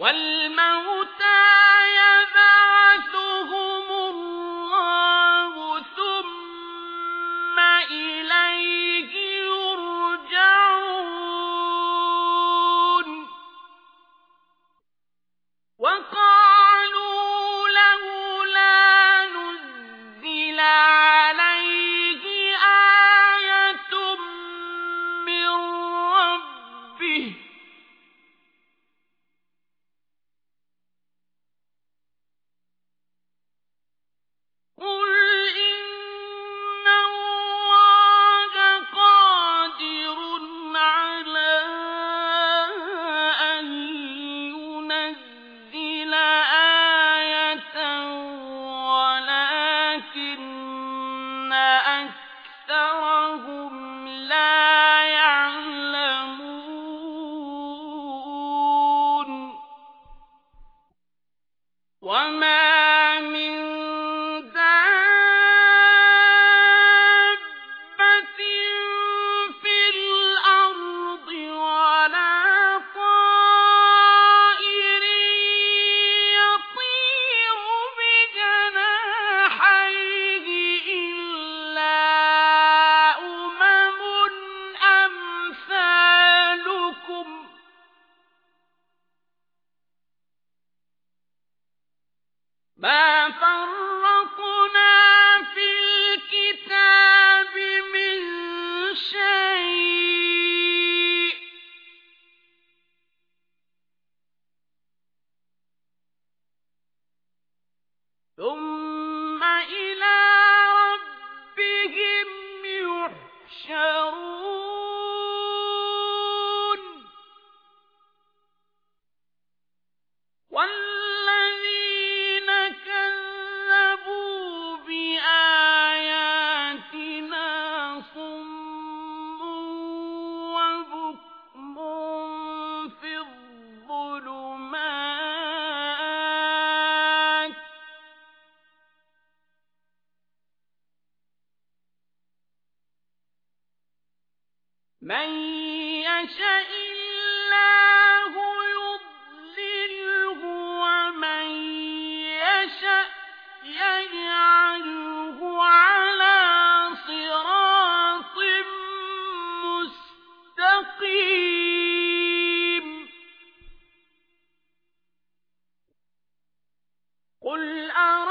والموتى وما ثم من يشاء يضلله ومن يشاء يجعله على صراط مستقيم قل أرأيتكم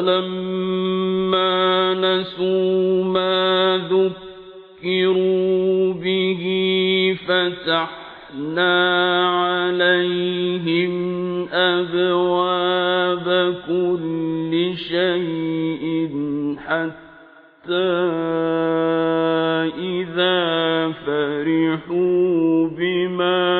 فلما نسوا ما ذكروا به فتحنا عليهم أبواب كل شيء حتى إذا فرحوا بما